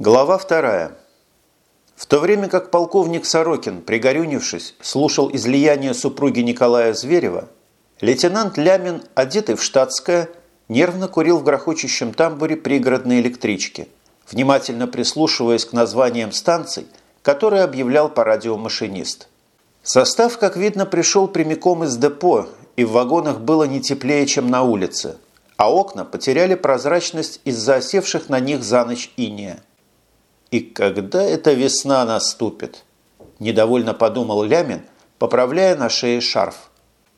Глава вторая. В то время как полковник Сорокин, пригорюнившись, слушал излияние супруги Николая Зверева, лейтенант Лямин, одетый в штатское, нервно курил в грохочущем тамбуре пригородной электрички, внимательно прислушиваясь к названиям станций, которые объявлял по радио машинист. Состав, как видно, пришел прямиком из депо, и в вагонах было не теплее, чем на улице, а окна потеряли прозрачность из-за осевших на них за ночь иния. «И когда эта весна наступит?» – недовольно подумал Лямин, поправляя на шее шарф.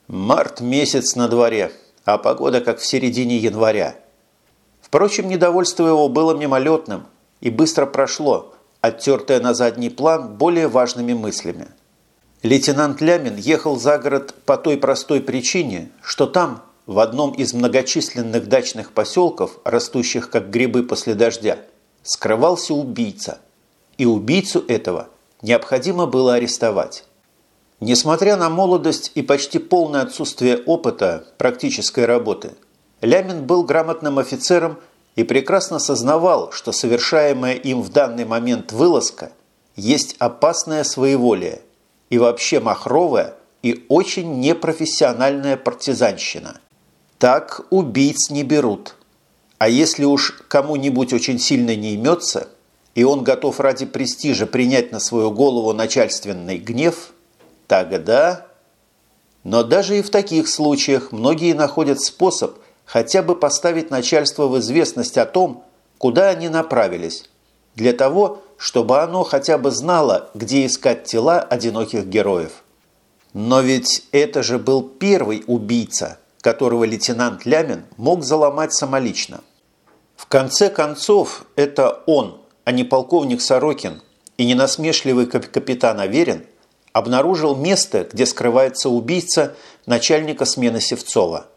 «Март месяц на дворе, а погода как в середине января». Впрочем, недовольство его было мимолетным и быстро прошло, оттертое на задний план более важными мыслями. Лейтенант Лямин ехал за город по той простой причине, что там, в одном из многочисленных дачных поселков, растущих как грибы после дождя, скрывался убийца, и убийцу этого необходимо было арестовать. Несмотря на молодость и почти полное отсутствие опыта практической работы, Лямин был грамотным офицером и прекрасно сознавал, что совершаемая им в данный момент вылазка есть опасное своеволие и вообще махровая и очень непрофессиональная партизанщина. Так убийц не берут – а если уж кому-нибудь очень сильно не имется, и он готов ради престижа принять на свою голову начальственный гнев, тогда... Но даже и в таких случаях многие находят способ хотя бы поставить начальство в известность о том, куда они направились, для того, чтобы оно хотя бы знало, где искать тела одиноких героев. Но ведь это же был первый убийца, которого лейтенант Лямин мог заломать самолично – конце концов, это он, а не полковник Сорокин и не насмешливый капитан Аверин, обнаружил место, где скрывается убийца начальника смены Севцова.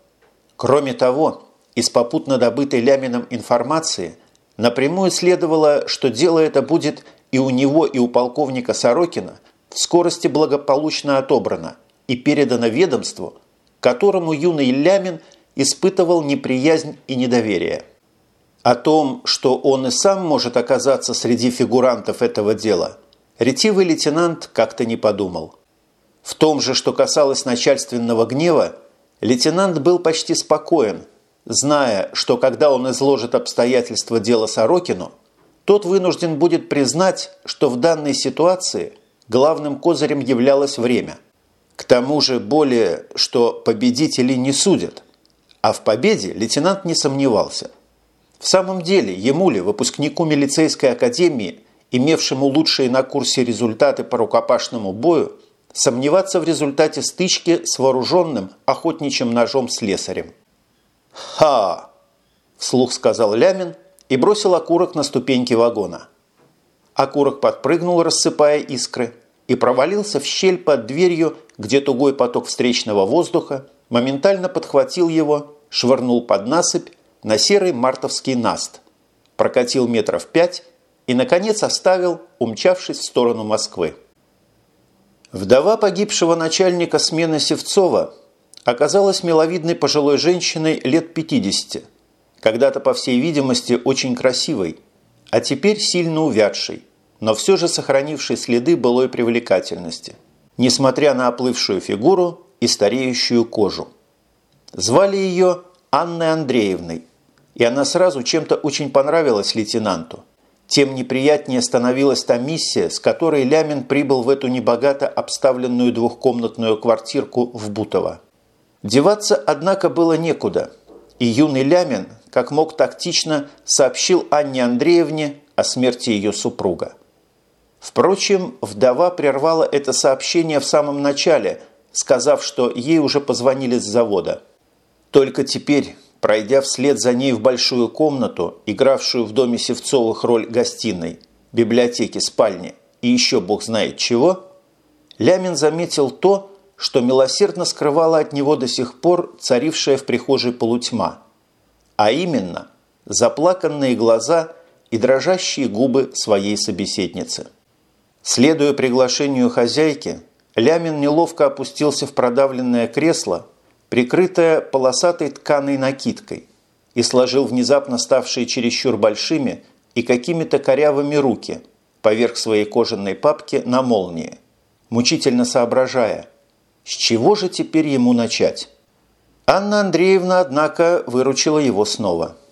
Кроме того, из попутно добытой Лямином информации напрямую следовало, что дело это будет и у него, и у полковника Сорокина в скорости благополучно отобрано и передано ведомству, которому юный Лямин испытывал неприязнь и недоверие. О том, что он и сам может оказаться среди фигурантов этого дела, ретивый лейтенант как-то не подумал. В том же, что касалось начальственного гнева, лейтенант был почти спокоен, зная, что когда он изложит обстоятельства дела Сорокину, тот вынужден будет признать, что в данной ситуации главным козырем являлось время. К тому же более, что победители не судят. А в победе лейтенант не сомневался – в самом деле, ему ли, выпускнику милицейской академии, имевшему лучшие на курсе результаты по рукопашному бою, сомневаться в результате стычки с вооруженным охотничьим ножом слесарем? «Ха!» – вслух сказал Лямин и бросил окурок на ступеньки вагона. Окурок подпрыгнул, рассыпая искры, и провалился в щель под дверью, где тугой поток встречного воздуха моментально подхватил его, швырнул под насыпь на серый мартовский наст, прокатил метров пять и, наконец, оставил, умчавшись в сторону Москвы. Вдова погибшего начальника смены Севцова оказалась миловидной пожилой женщиной лет 50, когда-то, по всей видимости, очень красивой, а теперь сильно увядшей, но все же сохранившей следы былой привлекательности, несмотря на оплывшую фигуру и стареющую кожу. Звали ее Анной Андреевной – и она сразу чем-то очень понравилась лейтенанту. Тем неприятнее становилась та миссия, с которой Лямин прибыл в эту небогато обставленную двухкомнатную квартирку в Бутово. Деваться, однако, было некуда, и юный Лямин, как мог тактично, сообщил Анне Андреевне о смерти ее супруга. Впрочем, вдова прервала это сообщение в самом начале, сказав, что ей уже позвонили с завода. Только теперь, Пройдя вслед за ней в большую комнату, игравшую в доме Севцовых роль гостиной, библиотеки, спальни и еще бог знает чего, Лямин заметил то, что милосердно скрывала от него до сих пор царившая в прихожей полутьма, а именно заплаканные глаза и дрожащие губы своей собеседницы. Следуя приглашению хозяйки, Лямин неловко опустился в продавленное кресло прикрытая полосатой тканой накидкой, и сложил внезапно ставшие чересчур большими, и какими-то корявыми руки поверх своей кожаной папки на молнии, мучительно соображая, с чего же теперь ему начать. Анна Андреевна, однако, выручила его снова –